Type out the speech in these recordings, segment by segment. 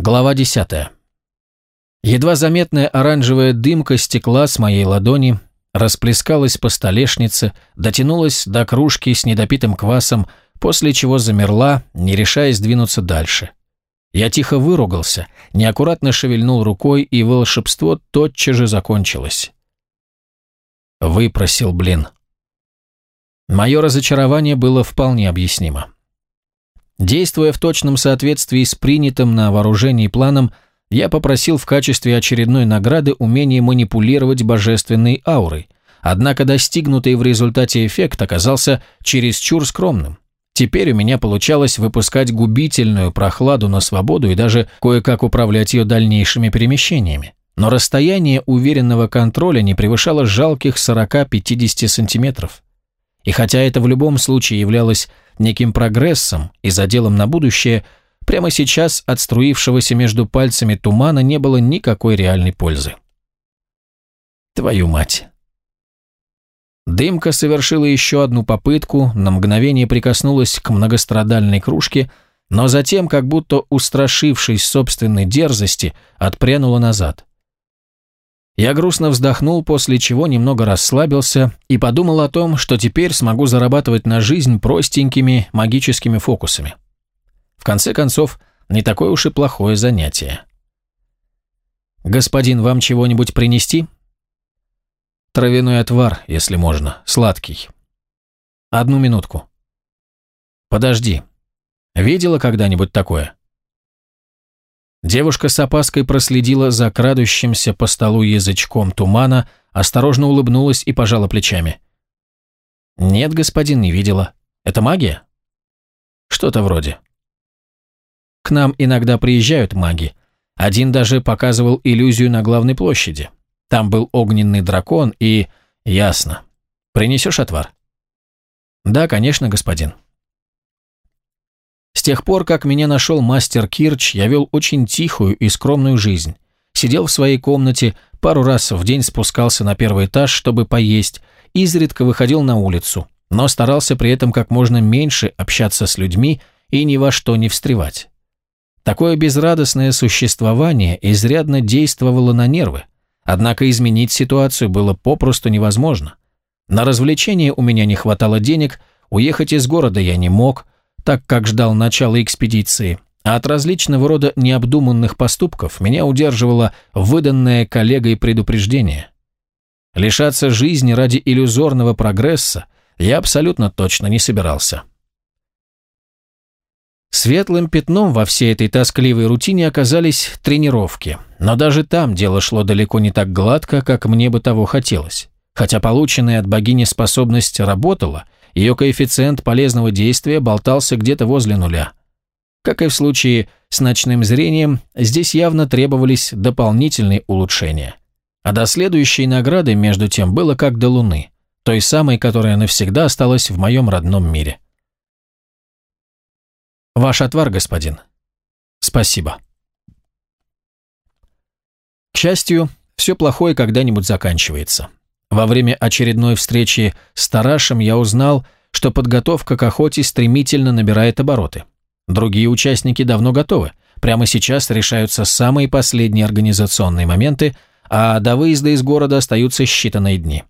Глава 10. Едва заметная оранжевая дымка стекла с моей ладони, расплескалась по столешнице, дотянулась до кружки с недопитым квасом, после чего замерла, не решаясь двинуться дальше. Я тихо выругался, неаккуратно шевельнул рукой, и волшебство тотчас же закончилось. Выпросил, блин. Мое разочарование было вполне объяснимо. Действуя в точном соответствии с принятым на вооружении планом, я попросил в качестве очередной награды умение манипулировать божественной аурой, однако достигнутый в результате эффект оказался чересчур скромным. Теперь у меня получалось выпускать губительную прохладу на свободу и даже кое-как управлять ее дальнейшими перемещениями. Но расстояние уверенного контроля не превышало жалких 40-50 сантиметров. И хотя это в любом случае являлось неким прогрессом и заделом на будущее, прямо сейчас от струившегося между пальцами тумана не было никакой реальной пользы. Твою мать. Дымка совершила еще одну попытку, на мгновение прикоснулась к многострадальной кружке, но затем, как будто устрашившись собственной дерзости, отпрянула назад. Я грустно вздохнул, после чего немного расслабился и подумал о том, что теперь смогу зарабатывать на жизнь простенькими магическими фокусами. В конце концов, не такое уж и плохое занятие. «Господин, вам чего-нибудь принести?» «Травяной отвар, если можно, сладкий». «Одну минутку». «Подожди. Видела когда-нибудь такое?» Девушка с опаской проследила за крадущимся по столу язычком тумана, осторожно улыбнулась и пожала плечами. «Нет, господин, не видела. Это магия?» «Что-то вроде». «К нам иногда приезжают маги. Один даже показывал иллюзию на главной площади. Там был огненный дракон и... Ясно. Принесешь отвар?» «Да, конечно, господин». С тех пор, как меня нашел мастер Кирч, я вел очень тихую и скромную жизнь. Сидел в своей комнате, пару раз в день спускался на первый этаж, чтобы поесть, изредка выходил на улицу, но старался при этом как можно меньше общаться с людьми и ни во что не встревать. Такое безрадостное существование изрядно действовало на нервы, однако изменить ситуацию было попросту невозможно. На развлечения у меня не хватало денег, уехать из города я не мог – так как ждал начала экспедиции, а от различного рода необдуманных поступков меня удерживало выданное коллегой предупреждение. Лишаться жизни ради иллюзорного прогресса я абсолютно точно не собирался. Светлым пятном во всей этой тоскливой рутине оказались тренировки, но даже там дело шло далеко не так гладко, как мне бы того хотелось. Хотя полученная от богини способность работала – ее коэффициент полезного действия болтался где-то возле нуля. Как и в случае с ночным зрением, здесь явно требовались дополнительные улучшения. А до следующей награды, между тем, было как до луны, той самой, которая навсегда осталась в моем родном мире. Ваш отвар, господин. Спасибо. К счастью, все плохое когда-нибудь заканчивается. Во время очередной встречи с Тарашем я узнал, что подготовка к охоте стремительно набирает обороты. Другие участники давно готовы. Прямо сейчас решаются самые последние организационные моменты, а до выезда из города остаются считанные дни.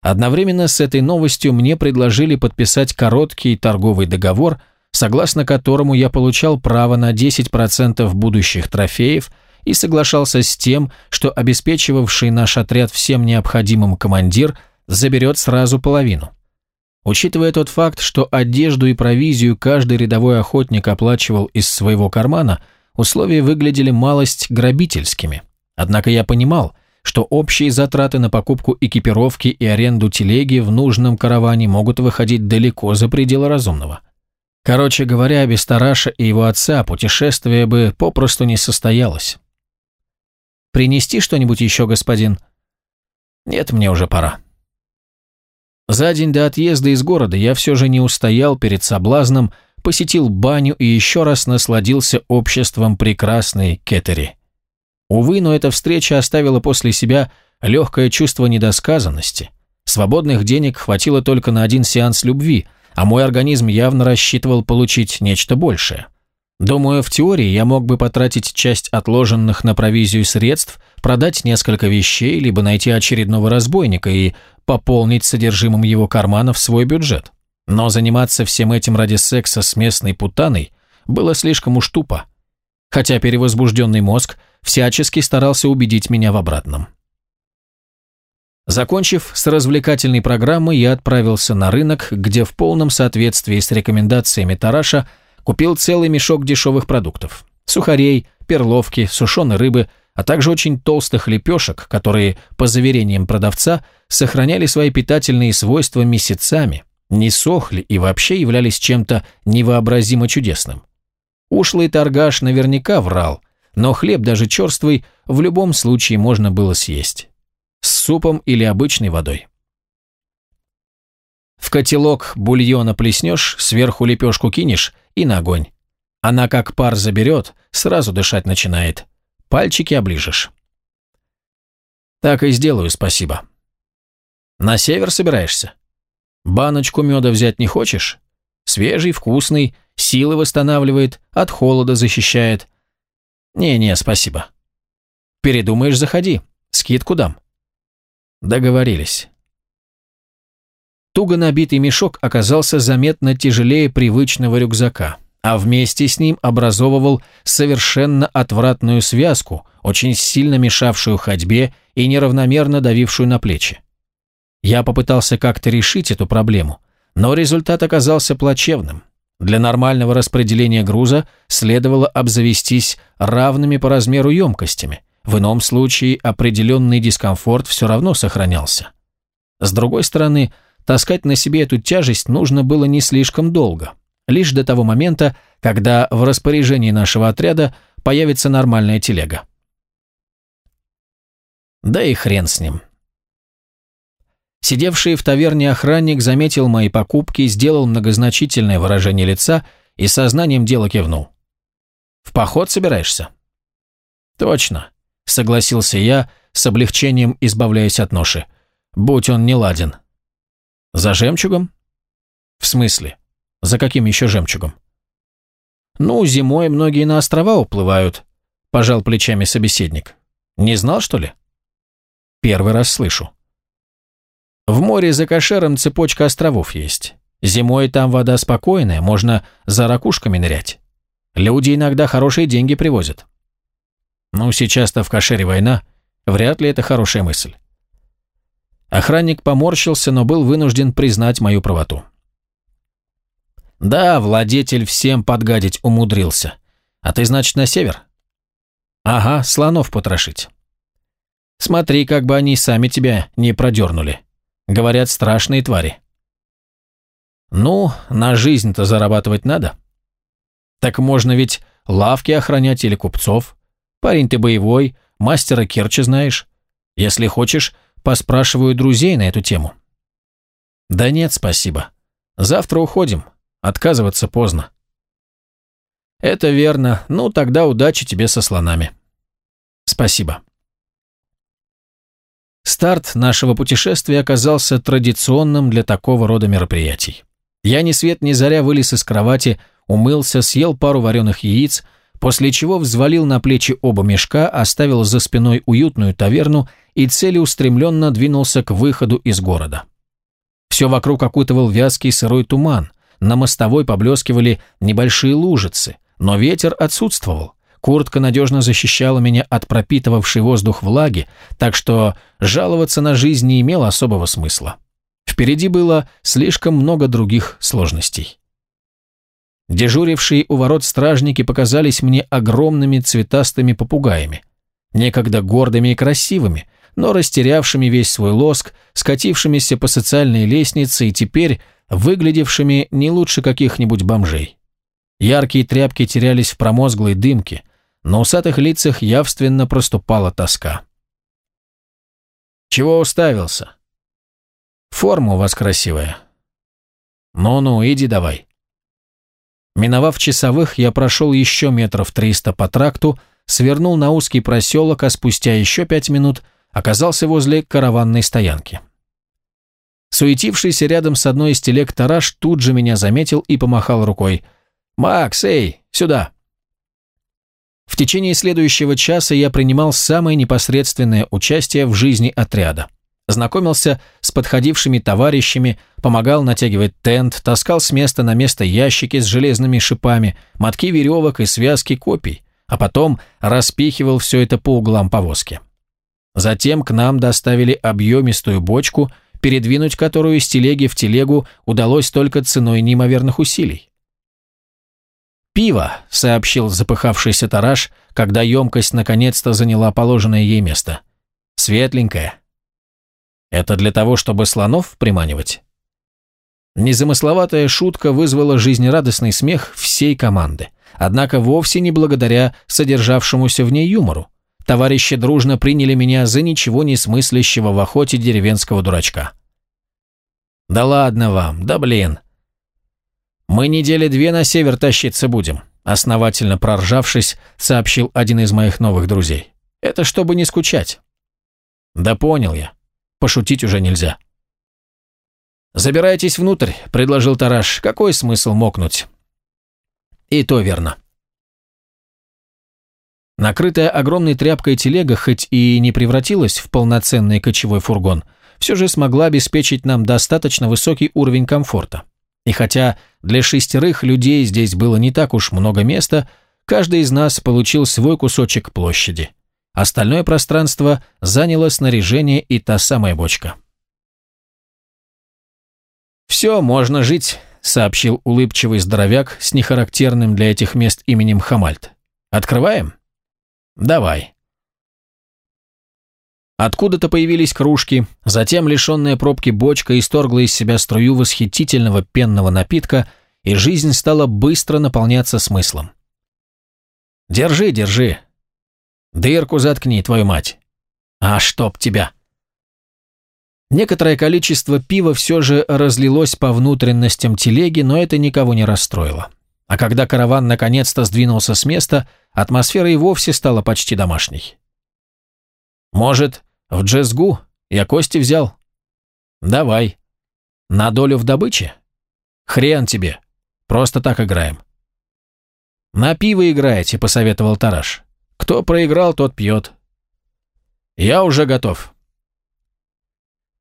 Одновременно с этой новостью мне предложили подписать короткий торговый договор, согласно которому я получал право на 10% будущих трофеев – и соглашался с тем, что обеспечивавший наш отряд всем необходимым командир заберет сразу половину. Учитывая тот факт, что одежду и провизию каждый рядовой охотник оплачивал из своего кармана, условия выглядели малость грабительскими. Однако я понимал, что общие затраты на покупку экипировки и аренду телеги в нужном караване могут выходить далеко за пределы разумного. Короче говоря, без Тараша и его отца путешествие бы попросту не состоялось. Принести что-нибудь еще, господин?» «Нет, мне уже пора». За день до отъезда из города я все же не устоял перед соблазном, посетил баню и еще раз насладился обществом прекрасной Кетери. Увы, но эта встреча оставила после себя легкое чувство недосказанности. Свободных денег хватило только на один сеанс любви, а мой организм явно рассчитывал получить нечто большее. Думаю, в теории я мог бы потратить часть отложенных на провизию средств, продать несколько вещей, либо найти очередного разбойника и пополнить содержимым его карманов свой бюджет. Но заниматься всем этим ради секса с местной путаной было слишком уж тупо. Хотя перевозбужденный мозг всячески старался убедить меня в обратном. Закончив с развлекательной программой, я отправился на рынок, где в полном соответствии с рекомендациями Тараша купил целый мешок дешевых продуктов. Сухарей, перловки, сушеной рыбы, а также очень толстых лепешек, которые, по заверениям продавца, сохраняли свои питательные свойства месяцами, не сохли и вообще являлись чем-то невообразимо чудесным. Ушлый торгаш наверняка врал, но хлеб даже черствый в любом случае можно было съесть с супом или обычной водой. В котелок бульона плеснешь, сверху лепешку кинешь и на огонь. Она как пар заберет, сразу дышать начинает. Пальчики оближешь. Так и сделаю, спасибо. На север собираешься? Баночку меда взять не хочешь? Свежий, вкусный, силы восстанавливает, от холода защищает. Не-не, спасибо. Передумаешь, заходи, скидку дам. Договорились. Туго набитый мешок оказался заметно тяжелее привычного рюкзака, а вместе с ним образовывал совершенно отвратную связку, очень сильно мешавшую ходьбе и неравномерно давившую на плечи. Я попытался как-то решить эту проблему, но результат оказался плачевным. Для нормального распределения груза следовало обзавестись равными по размеру емкостями, в ином случае определенный дискомфорт все равно сохранялся. С другой стороны, таскать на себе эту тяжесть нужно было не слишком долго, лишь до того момента, когда в распоряжении нашего отряда появится нормальная телега. Да и хрен с ним. Сидевший в таверне охранник заметил мои покупки, сделал многозначительное выражение лица и сознанием дела кивнул. «В поход собираешься?» «Точно согласился я, с облегчением избавляясь от ноши. Будь он не ладен. За жемчугом? В смысле? За каким еще жемчугом? Ну, зимой многие на острова уплывают, пожал плечами собеседник. Не знал, что ли? Первый раз слышу. В море за Кашером цепочка островов есть. Зимой там вода спокойная, можно за ракушками нырять. Люди иногда хорошие деньги привозят. Ну, сейчас-то в Кашере война, вряд ли это хорошая мысль. Охранник поморщился, но был вынужден признать мою правоту. Да, владетель всем подгадить умудрился. А ты, значит, на север? Ага, слонов потрошить. Смотри, как бы они сами тебя не продернули. Говорят, страшные твари. Ну, на жизнь-то зарабатывать надо. Так можно ведь лавки охранять или купцов. Парень ты боевой, мастера Керчи знаешь. Если хочешь, поспрашиваю друзей на эту тему». «Да нет, спасибо. Завтра уходим. Отказываться поздно». «Это верно. Ну, тогда удачи тебе со слонами». «Спасибо». Старт нашего путешествия оказался традиционным для такого рода мероприятий. Я ни свет ни заря вылез из кровати, умылся, съел пару вареных яиц – после чего взвалил на плечи оба мешка, оставил за спиной уютную таверну и целеустремленно двинулся к выходу из города. Все вокруг окутывал вязкий сырой туман, на мостовой поблескивали небольшие лужицы, но ветер отсутствовал. Куртка надежно защищала меня от пропитывавшей воздух влаги, так что жаловаться на жизнь не имело особого смысла. Впереди было слишком много других сложностей. Дежурившие у ворот стражники показались мне огромными цветастыми попугаями, некогда гордыми и красивыми, но растерявшими весь свой лоск, скатившимися по социальной лестнице и теперь выглядевшими не лучше каких-нибудь бомжей. Яркие тряпки терялись в промозглой дымке, на усатых лицах явственно проступала тоска. «Чего уставился?» «Форма у вас красивая». «Ну-ну, иди давай». Миновав часовых, я прошел еще метров триста по тракту, свернул на узкий проселок, а спустя еще пять минут оказался возле караванной стоянки. Суетившийся рядом с одной из телег Тараш тут же меня заметил и помахал рукой. «Макс, эй, сюда! В течение следующего часа я принимал самое непосредственное участие в жизни отряда. Знакомился с подходившими товарищами, помогал натягивать тент, таскал с места на место ящики с железными шипами, мотки веревок и связки копий, а потом распихивал все это по углам повозки. Затем к нам доставили объемистую бочку, передвинуть которую из телеги в телегу удалось только ценой неимоверных усилий. «Пиво», — сообщил запыхавшийся тараж, когда емкость наконец-то заняла положенное ей место. «Светленькое». «Это для того, чтобы слонов приманивать?» Незамысловатая шутка вызвала жизнерадостный смех всей команды, однако вовсе не благодаря содержавшемуся в ней юмору. Товарищи дружно приняли меня за ничего не смыслящего в охоте деревенского дурачка. «Да ладно вам, да блин. Мы недели две на север тащиться будем», основательно проржавшись, сообщил один из моих новых друзей. «Это чтобы не скучать». «Да понял я. Пошутить уже нельзя». «Забирайтесь внутрь», — предложил Тараш. «Какой смысл мокнуть?» «И то верно». Накрытая огромной тряпкой телега, хоть и не превратилась в полноценный кочевой фургон, все же смогла обеспечить нам достаточно высокий уровень комфорта. И хотя для шестерых людей здесь было не так уж много места, каждый из нас получил свой кусочек площади. Остальное пространство заняло снаряжение и та самая бочка. «Все, можно жить», — сообщил улыбчивый здоровяк с нехарактерным для этих мест именем Хамальт. «Открываем?» «Давай». Откуда-то появились кружки, затем лишенная пробки бочка исторгла из себя струю восхитительного пенного напитка, и жизнь стала быстро наполняться смыслом. «Держи, держи. Дырку заткни, твою мать. А чтоб тебя!» Некоторое количество пива все же разлилось по внутренностям телеги, но это никого не расстроило. А когда караван наконец-то сдвинулся с места, атмосфера и вовсе стала почти домашней. «Может, в джезгу? Я кости взял?» «Давай. На долю в добыче? Хрен тебе. Просто так играем». «На пиво играете», — посоветовал Тараш. «Кто проиграл, тот пьет». «Я уже готов».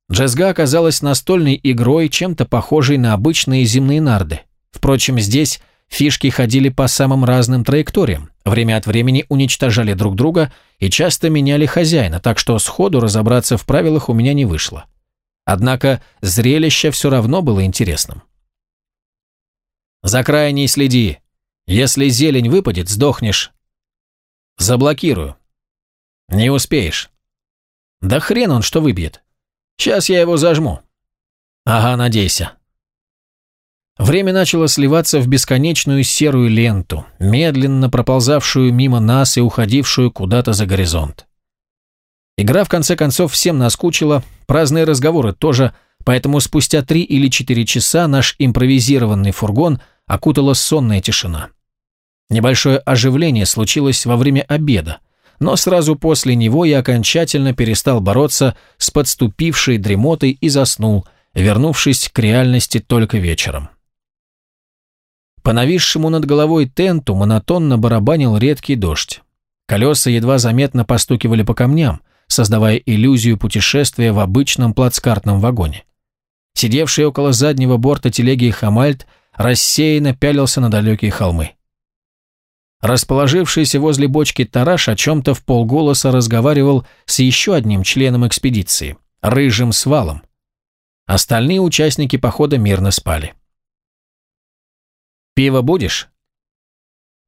Джезга оказалась настольной игрой, чем-то похожей на обычные земные нарды. Впрочем, здесь Фишки ходили по самым разным траекториям, время от времени уничтожали друг друга и часто меняли хозяина, так что сходу разобраться в правилах у меня не вышло. Однако зрелище все равно было интересным. «За край не следи. Если зелень выпадет, сдохнешь». «Заблокирую». «Не успеешь». «Да хрен он что выбьет. Сейчас я его зажму». «Ага, надейся». Время начало сливаться в бесконечную серую ленту, медленно проползавшую мимо нас и уходившую куда-то за горизонт. Игра в конце концов всем наскучила, праздные разговоры тоже, поэтому спустя три или четыре часа наш импровизированный фургон окутала сонная тишина. Небольшое оживление случилось во время обеда, но сразу после него я окончательно перестал бороться с подступившей дремотой и заснул, вернувшись к реальности только вечером. По нависшему над головой тенту монотонно барабанил редкий дождь. Колеса едва заметно постукивали по камням, создавая иллюзию путешествия в обычном плацкартном вагоне. Сидевший около заднего борта телеги Хамальт рассеянно пялился на далекие холмы. Расположившийся возле бочки Тараш о чем-то в полголоса разговаривал с еще одним членом экспедиции, рыжим свалом. Остальные участники похода мирно спали. «Пиво будешь?»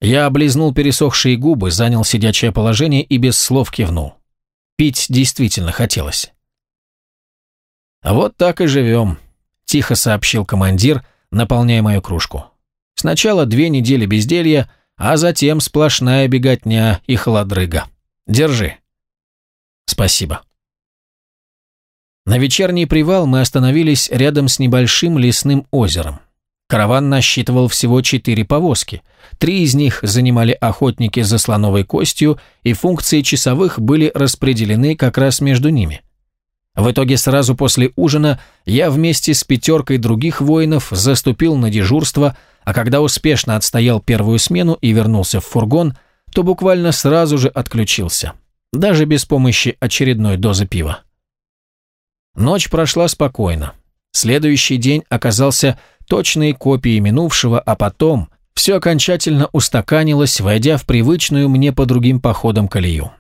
Я облизнул пересохшие губы, занял сидячее положение и без слов кивнул. Пить действительно хотелось. «Вот так и живем», – тихо сообщил командир, наполняя мою кружку. «Сначала две недели безделья, а затем сплошная беготня и холодрыга. Держи». «Спасибо». На вечерний привал мы остановились рядом с небольшим лесным озером. Караван насчитывал всего четыре повозки. Три из них занимали охотники за слоновой костью, и функции часовых были распределены как раз между ними. В итоге сразу после ужина я вместе с пятеркой других воинов заступил на дежурство, а когда успешно отстоял первую смену и вернулся в фургон, то буквально сразу же отключился, даже без помощи очередной дозы пива. Ночь прошла спокойно. Следующий день оказался точной копией минувшего, а потом все окончательно устаканилось, войдя в привычную мне по другим походам колею.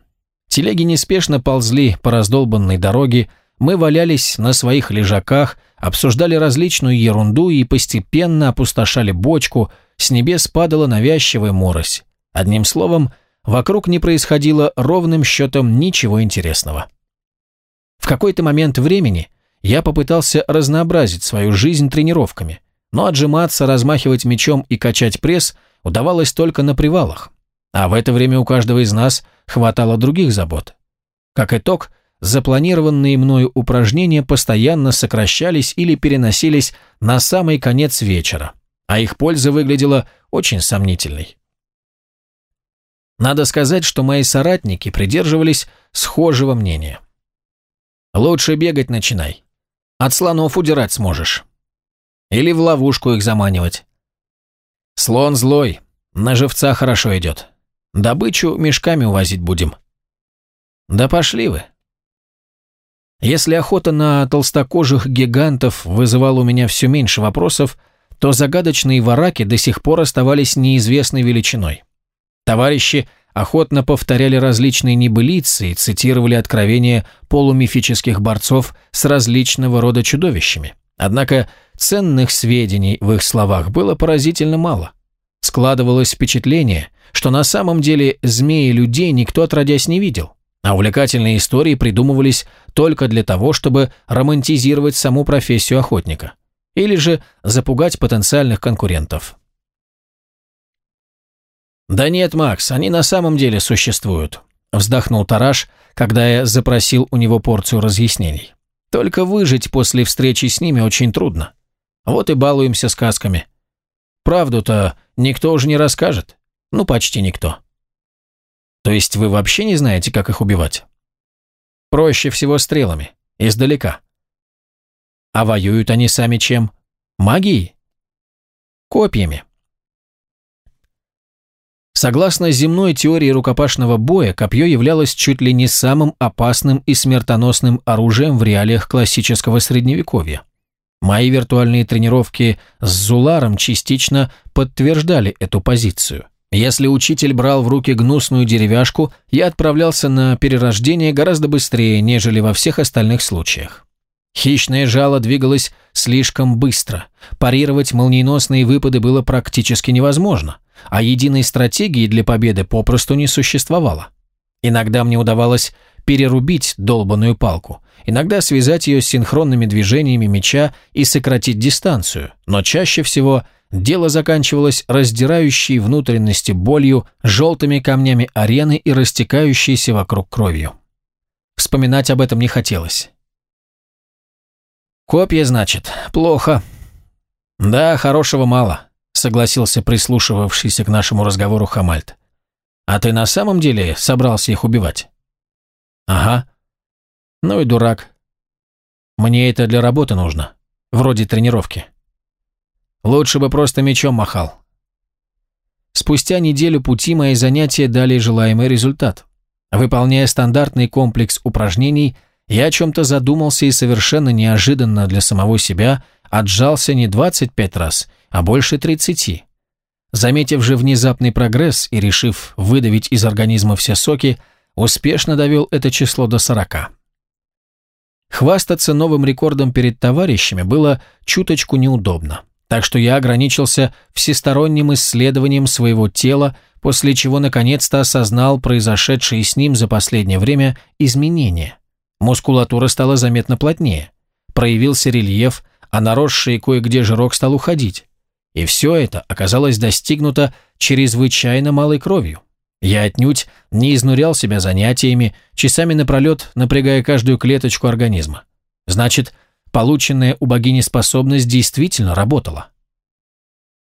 Телеги неспешно ползли по раздолбанной дороге, мы валялись на своих лежаках, обсуждали различную ерунду и постепенно опустошали бочку, с небес падала навязчивая морось. Одним словом, вокруг не происходило ровным счетом ничего интересного. В какой-то момент времени я попытался разнообразить свою жизнь тренировками, но отжиматься, размахивать мечом и качать пресс удавалось только на привалах. А в это время у каждого из нас хватало других забот. Как итог, запланированные мною упражнения постоянно сокращались или переносились на самый конец вечера, а их польза выглядела очень сомнительной. Надо сказать, что мои соратники придерживались схожего мнения. «Лучше бегать начинай. От слонов удирать сможешь. Или в ловушку их заманивать. Слон злой, на живца хорошо идет. Добычу мешками увозить будем». «Да пошли вы», если охота на толстокожих гигантов вызывала у меня все меньше вопросов, то загадочные вараки до сих пор оставались неизвестной величиной. Товарищи охотно повторяли различные небылицы и цитировали откровения полумифических борцов с различного рода чудовищами. Однако ценных сведений в их словах было поразительно мало. Складывалось впечатление, что на самом деле змеи людей никто отродясь не видел а увлекательные истории придумывались только для того, чтобы романтизировать саму профессию охотника или же запугать потенциальных конкурентов. «Да нет, Макс, они на самом деле существуют», – вздохнул Тараш, когда я запросил у него порцию разъяснений. «Только выжить после встречи с ними очень трудно. Вот и балуемся сказками. Правду-то никто уже не расскажет. Ну, почти никто». То есть вы вообще не знаете, как их убивать? Проще всего стрелами, издалека. А воюют они сами чем? Магией? Копьями. Согласно земной теории рукопашного боя, копье являлось чуть ли не самым опасным и смертоносным оружием в реалиях классического средневековья. Мои виртуальные тренировки с Зуларом частично подтверждали эту позицию. Если учитель брал в руки гнусную деревяшку, я отправлялся на перерождение гораздо быстрее, нежели во всех остальных случаях. Хищное жало двигалось слишком быстро, парировать молниеносные выпады было практически невозможно, а единой стратегии для победы попросту не существовало. Иногда мне удавалось перерубить долбаную палку, иногда связать ее с синхронными движениями меча и сократить дистанцию, но чаще всего – дело заканчивалось раздирающей внутренности болью, желтыми камнями арены и растекающейся вокруг кровью. Вспоминать об этом не хотелось. «Копья, значит, плохо». «Да, хорошего мало», — согласился прислушивавшийся к нашему разговору Хамальт. «А ты на самом деле собрался их убивать?» «Ага». «Ну и дурак. Мне это для работы нужно, вроде тренировки». Лучше бы просто мечом махал. Спустя неделю пути мои занятия дали желаемый результат. Выполняя стандартный комплекс упражнений, я о чем-то задумался и совершенно неожиданно для самого себя отжался не 25 раз, а больше 30. Заметив же внезапный прогресс и решив выдавить из организма все соки, успешно довел это число до 40. Хвастаться новым рекордом перед товарищами было чуточку неудобно. Так что я ограничился всесторонним исследованием своего тела, после чего наконец-то осознал произошедшие с ним за последнее время изменения. Мускулатура стала заметно плотнее, проявился рельеф, а наросший кое-где жирок стал уходить. И все это оказалось достигнуто чрезвычайно малой кровью. Я отнюдь не изнурял себя занятиями, часами напролет напрягая каждую клеточку организма. Значит, Полученная у богини способность действительно работала.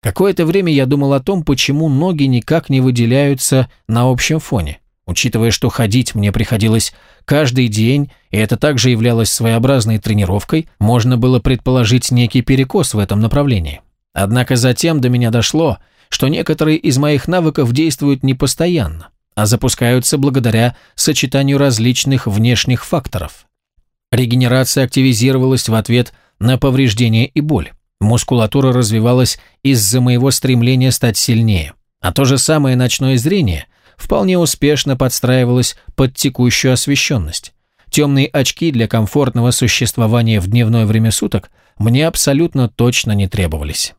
Какое-то время я думал о том, почему ноги никак не выделяются на общем фоне. Учитывая, что ходить мне приходилось каждый день, и это также являлось своеобразной тренировкой, можно было предположить некий перекос в этом направлении. Однако затем до меня дошло, что некоторые из моих навыков действуют не постоянно, а запускаются благодаря сочетанию различных внешних факторов. Регенерация активизировалась в ответ на повреждение и боль. Мускулатура развивалась из-за моего стремления стать сильнее, а то же самое ночное зрение вполне успешно подстраивалось под текущую освещенность. Темные очки для комфортного существования в дневное время суток мне абсолютно точно не требовались.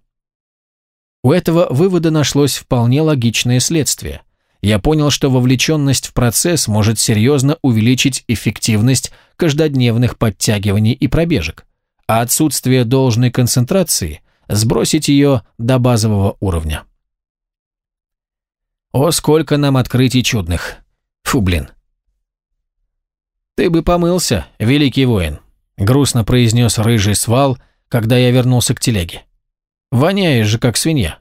У этого вывода нашлось вполне логичное следствие. Я понял, что вовлеченность в процесс может серьезно увеличить эффективность каждодневных подтягиваний и пробежек, а отсутствие должной концентрации сбросить ее до базового уровня. О, сколько нам открытий чудных! Фу, блин. «Ты бы помылся, великий воин», — грустно произнес рыжий свал, когда я вернулся к телеге. «Воняешь же, как свинья».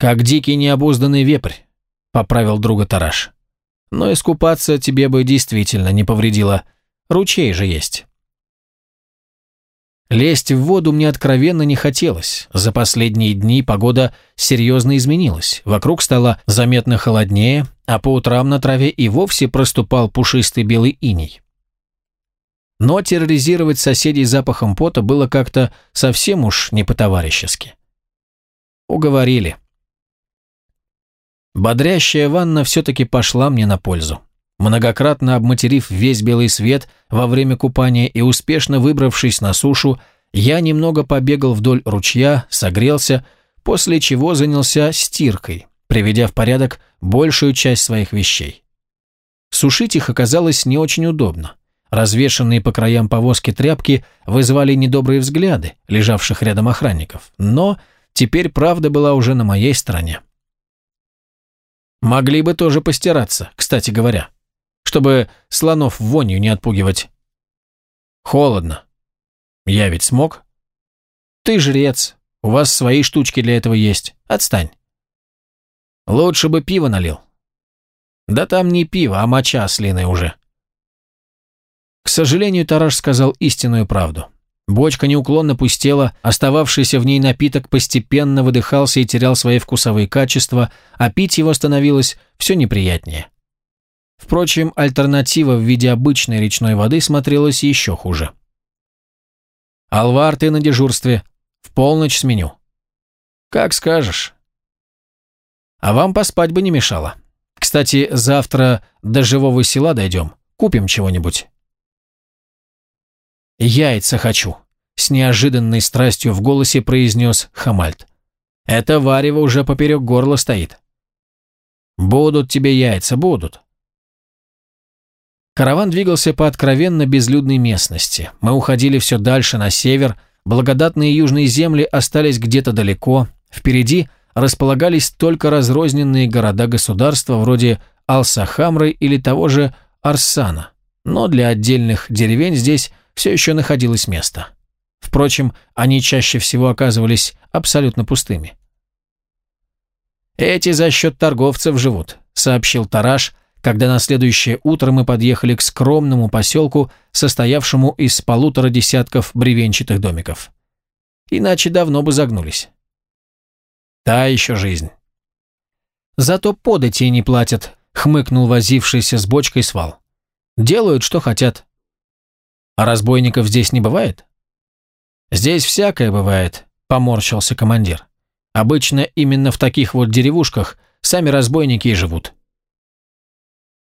«Как дикий необузданный вепрь», — поправил друга Тараш. «Но искупаться тебе бы действительно не повредило. Ручей же есть». Лезть в воду мне откровенно не хотелось. За последние дни погода серьезно изменилась. Вокруг стало заметно холоднее, а по утрам на траве и вовсе проступал пушистый белый иней. Но терроризировать соседей запахом пота было как-то совсем уж не по-товарищески. Уговорили. Бодрящая ванна все-таки пошла мне на пользу. Многократно обматерив весь белый свет во время купания и успешно выбравшись на сушу, я немного побегал вдоль ручья, согрелся, после чего занялся стиркой, приведя в порядок большую часть своих вещей. Сушить их оказалось не очень удобно. Развешанные по краям повозки тряпки вызывали недобрые взгляды лежавших рядом охранников, но теперь правда была уже на моей стороне. Могли бы тоже постираться, кстати говоря чтобы слонов вонью не отпугивать. Холодно. Я ведь смог? Ты жрец, у вас свои штучки для этого есть. Отстань. Лучше бы пиво налил. Да там не пиво, а моча слиная уже. К сожалению, Тараш сказал истинную правду. Бочка неуклонно пустела, остававшийся в ней напиток постепенно выдыхался и терял свои вкусовые качества, а пить его становилось все неприятнее. Впрочем, альтернатива в виде обычной речной воды смотрелась еще хуже. «Алвар, ты на дежурстве. В полночь сменю». «Как скажешь». «А вам поспать бы не мешало. Кстати, завтра до живого села дойдем. Купим чего-нибудь». «Яйца хочу», — с неожиданной страстью в голосе произнес Хамальт. «Это варево уже поперек горла стоит». «Будут тебе яйца, будут. Караван двигался по откровенно безлюдной местности. Мы уходили все дальше на север, благодатные южные земли остались где-то далеко, впереди располагались только разрозненные города-государства вроде Алсахамры или того же Арсана, но для отдельных деревень здесь все еще находилось место. Впрочем, они чаще всего оказывались абсолютно пустыми. «Эти за счет торговцев живут», — сообщил Тараш, когда на следующее утро мы подъехали к скромному поселку, состоявшему из полутора десятков бревенчатых домиков. Иначе давно бы загнулись. Та еще жизнь. Зато подати не платят, хмыкнул возившийся с бочкой свал. Делают, что хотят. А разбойников здесь не бывает? Здесь всякое бывает, поморщился командир. Обычно именно в таких вот деревушках сами разбойники и живут.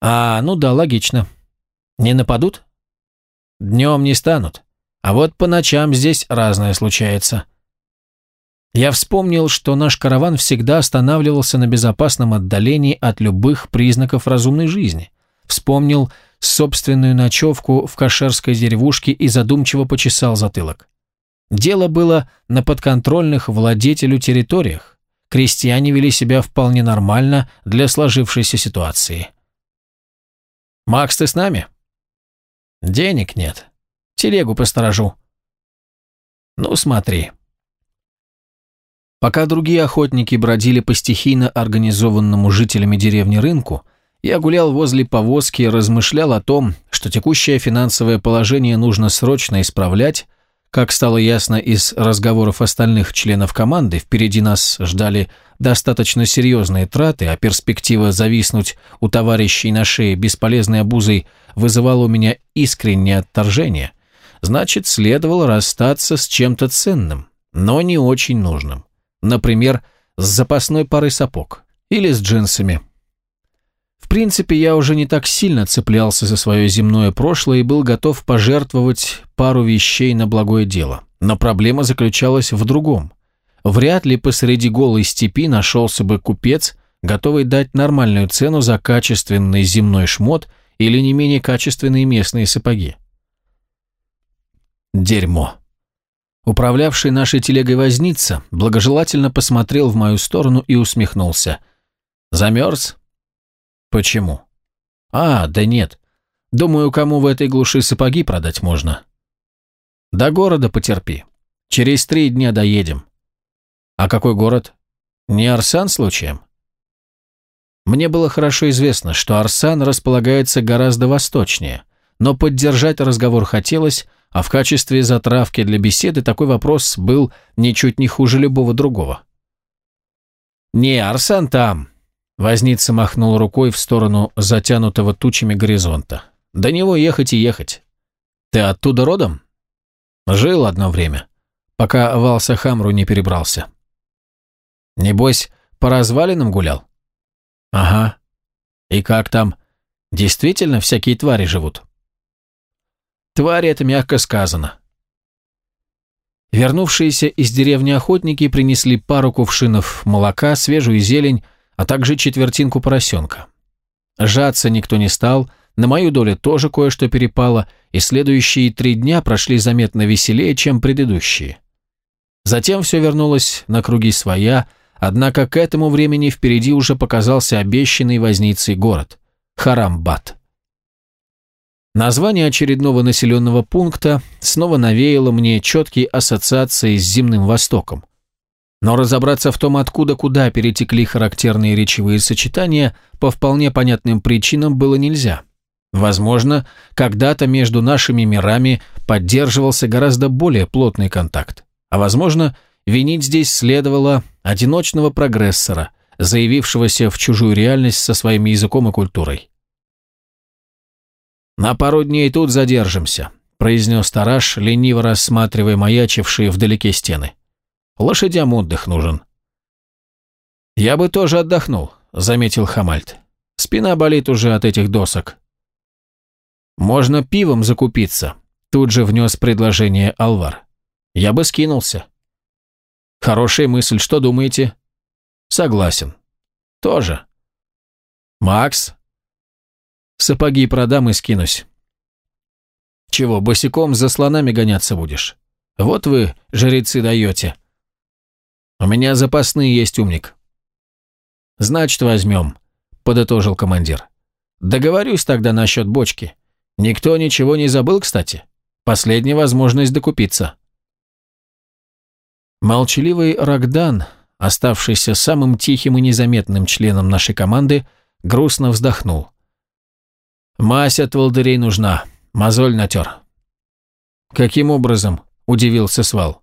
А, ну да, логично. Не нападут? Днем не станут. А вот по ночам здесь разное случается. Я вспомнил, что наш караван всегда останавливался на безопасном отдалении от любых признаков разумной жизни. Вспомнил собственную ночевку в кошерской деревушке и задумчиво почесал затылок. Дело было на подконтрольных владетелю территориях. Крестьяне вели себя вполне нормально для сложившейся ситуации. «Макс, ты с нами?» «Денег нет. Телегу посторожу». «Ну, смотри». Пока другие охотники бродили по стихийно организованному жителями деревни рынку, я гулял возле повозки и размышлял о том, что текущее финансовое положение нужно срочно исправлять, как стало ясно из разговоров остальных членов команды, впереди нас ждали достаточно серьезные траты, а перспектива зависнуть у товарищей на шее бесполезной обузой вызывала у меня искреннее отторжение, значит, следовало расстаться с чем-то ценным, но не очень нужным. Например, с запасной парой сапог или с джинсами. Принципе, я уже не так сильно цеплялся за свое земное прошлое и был готов пожертвовать пару вещей на благое дело. Но проблема заключалась в другом. Вряд ли посреди голой степи нашелся бы купец, готовый дать нормальную цену за качественный земной шмот или не менее качественные местные сапоги. Дерьмо. Управлявший нашей телегой возница благожелательно посмотрел в мою сторону и усмехнулся. «Замерз?» «Почему?» «А, да нет. Думаю, кому в этой глуши сапоги продать можно». «До города потерпи. Через три дня доедем». «А какой город? Не Арсан случаем?» Мне было хорошо известно, что Арсан располагается гораздо восточнее, но поддержать разговор хотелось, а в качестве затравки для беседы такой вопрос был ничуть не хуже любого другого. «Не, Арсан там!» Возница махнул рукой в сторону затянутого тучами горизонта. «До него ехать и ехать. Ты оттуда родом?» «Жил одно время, пока в Алсахамру не перебрался». «Небось, по развалинам гулял?» «Ага. И как там? Действительно всякие твари живут?» Твари это мягко сказано. Вернувшиеся из деревни охотники принесли пару кувшинов молока, свежую зелень, а также четвертинку поросенка. Жаться никто не стал, на мою долю тоже кое-что перепало, и следующие три дня прошли заметно веселее, чем предыдущие. Затем все вернулось на круги своя, однако к этому времени впереди уже показался обещанный возницей город – Харамбат. Название очередного населенного пункта снова навеяло мне четкие ассоциации с Земным Востоком. Но разобраться в том, откуда куда перетекли характерные речевые сочетания, по вполне понятным причинам было нельзя. Возможно, когда-то между нашими мирами поддерживался гораздо более плотный контакт. А возможно, винить здесь следовало одиночного прогрессора, заявившегося в чужую реальность со своим языком и культурой. «На пару дней тут задержимся», – произнес Тараш, лениво рассматривая маячившие вдалеке стены. «Лошадям отдых нужен». «Я бы тоже отдохнул», – заметил Хамальт. «Спина болит уже от этих досок». «Можно пивом закупиться», – тут же внес предложение Алвар. «Я бы скинулся». «Хорошая мысль, что думаете?» «Согласен». «Тоже». «Макс, Сапоги продам и скинусь. Чего, босиком за слонами гоняться будешь? Вот вы, жрецы, даете. У меня запасные есть, умник. Значит, возьмем, подытожил командир. Договорюсь тогда насчет бочки. Никто ничего не забыл, кстати. Последняя возможность докупиться. Молчаливый Рогдан, оставшийся самым тихим и незаметным членом нашей команды, грустно вздохнул. «Мазь от волдырей нужна. Мозоль натер». «Каким образом?» – удивился Свал.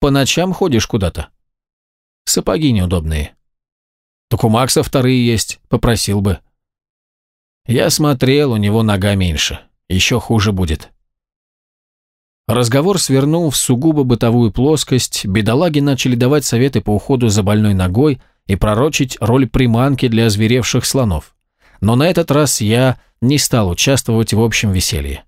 «По ночам ходишь куда-то?» «Сапоги неудобные». «Так у Макса вторые есть, попросил бы». Я смотрел, у него нога меньше. Еще хуже будет. Разговор свернул в сугубо бытовую плоскость, бедолаги начали давать советы по уходу за больной ногой и пророчить роль приманки для озверевших слонов. Но на этот раз я не стал участвовать в общем веселье.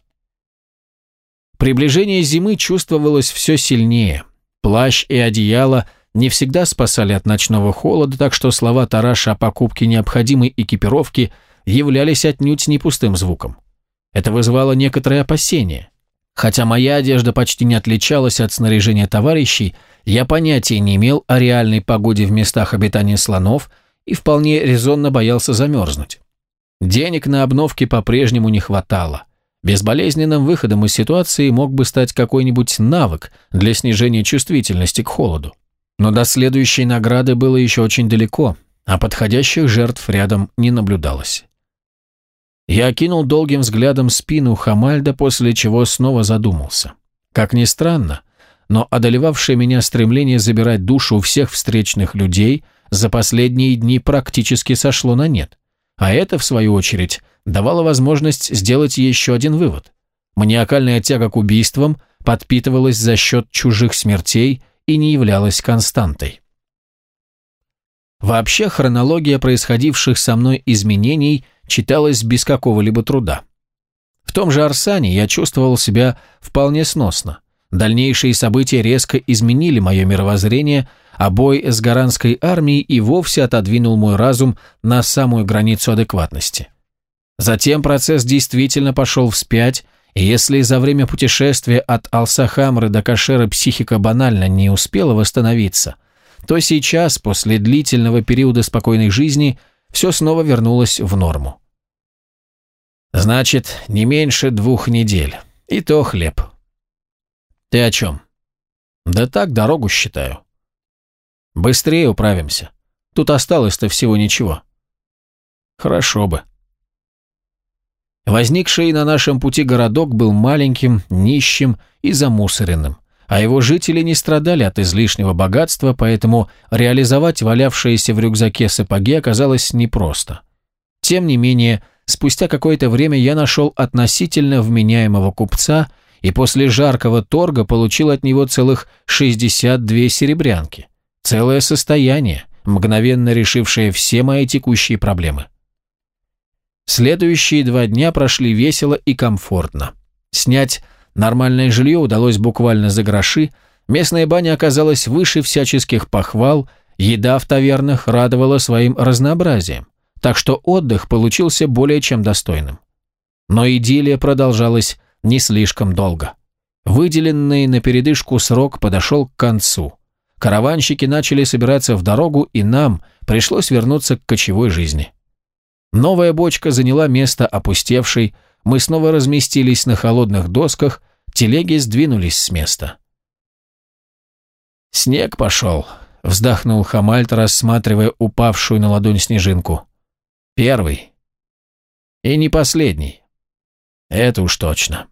Приближение зимы чувствовалось все сильнее. Плащ и одеяло не всегда спасали от ночного холода, так что слова Тараша о покупке необходимой экипировки являлись отнюдь не пустым звуком. Это вызывало некоторые опасения. Хотя моя одежда почти не отличалась от снаряжения товарищей, я понятия не имел о реальной погоде в местах обитания слонов и вполне резонно боялся замерзнуть. Денег на обновки по-прежнему не хватало. Безболезненным выходом из ситуации мог бы стать какой-нибудь навык для снижения чувствительности к холоду. Но до следующей награды было еще очень далеко, а подходящих жертв рядом не наблюдалось. Я окинул долгим взглядом спину Хамальда, после чего снова задумался. Как ни странно, но одолевавшее меня стремление забирать душу у всех встречных людей за последние дни практически сошло на нет. А это, в свою очередь, давало возможность сделать еще один вывод. Маниакальная тяга к убийствам подпитывалась за счет чужих смертей и не являлась константой. Вообще хронология происходивших со мной изменений читалась без какого-либо труда. В том же Арсане я чувствовал себя вполне сносно. Дальнейшие события резко изменили мое мировоззрение, а бой с гаранской армией и вовсе отодвинул мой разум на самую границу адекватности. Затем процесс действительно пошел вспять, и если за время путешествия от Алсахамры до Кашера психика банально не успела восстановиться, то сейчас, после длительного периода спокойной жизни, все снова вернулось в норму. Значит, не меньше двух недель. И то хлеб. Ты о чем? Да так, дорогу считаю. Быстрее управимся. Тут осталось-то всего ничего. Хорошо бы. Возникший на нашем пути городок был маленьким, нищим и замусоренным, а его жители не страдали от излишнего богатства, поэтому реализовать валявшиеся в рюкзаке сапоги оказалось непросто. Тем не менее, спустя какое-то время я нашел относительно вменяемого купца и после жаркого торга получил от него целых 62 серебрянки. Целое состояние, мгновенно решившее все мои текущие проблемы. Следующие два дня прошли весело и комфортно. Снять нормальное жилье удалось буквально за гроши, местная баня оказалась выше всяческих похвал, еда в тавернах радовала своим разнообразием, так что отдых получился более чем достойным. Но идиллия продолжалась не слишком долго. Выделенный на передышку срок подошел к концу. Караванщики начали собираться в дорогу, и нам пришлось вернуться к кочевой жизни. Новая бочка заняла место опустевшей, мы снова разместились на холодных досках, телеги сдвинулись с места. «Снег пошел», — вздохнул Хамальт, рассматривая упавшую на ладонь снежинку. «Первый. И не последний. Это уж точно».